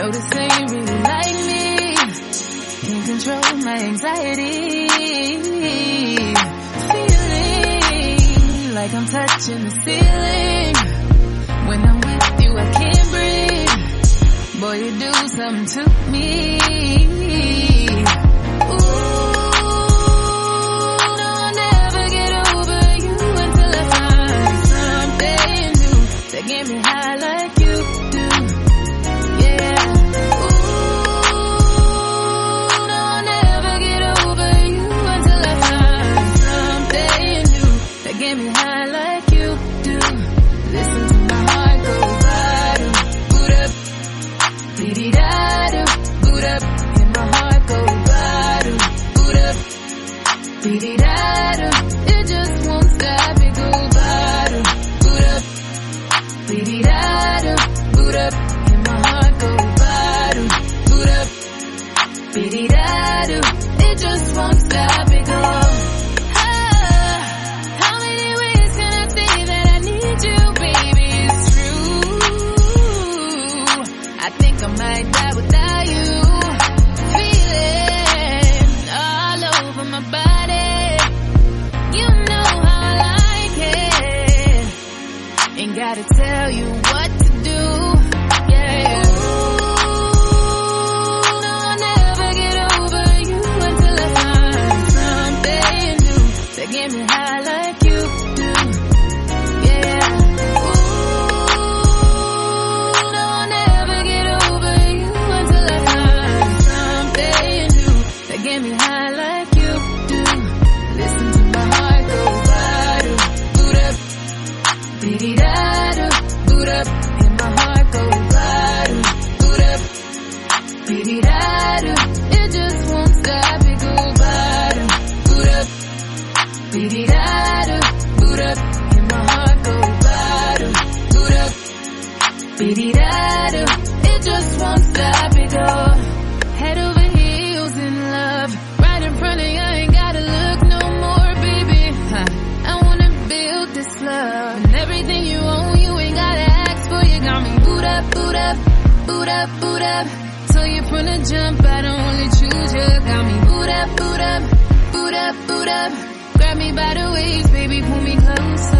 Know this ain't really like me. Can't control my anxiety. Feeling like I'm touching the ceiling. When I'm with you, I can't breathe. Boy, you do something to me. It just won't stop, it go bottom, boot up, beat da boot up, and my heart go bottom, boot up, beat da It just won't stop, it go. Ah, how many ways can I say that I need you, baby? It's true. I think I might die without you. Feeling all over my body. Gotta tell you beat da It. Just won't boot up, and my heart go bottom, boot up, beat da It just won't stop, it go. Head over heels in love, right in front of you, ain't gotta look no more, baby. I wanna build this love, everything you own, you ain't gotta ask for. You got me. Boot up, boot up, boot up, boot up. So you from the jump, I don't only choose you. Got me boot up, boot up, boot up, boot up. Grab me by the waist, baby, pull me closer.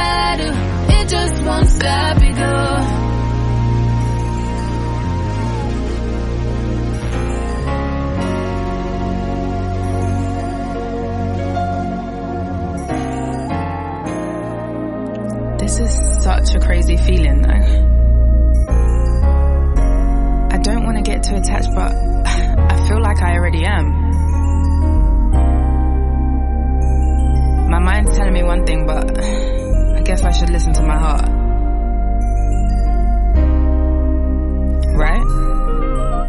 This is such a crazy feeling though. I don't want to get too attached, but I feel like I already am. My mind's telling me one thing, but I guess I should listen to my heart. Right?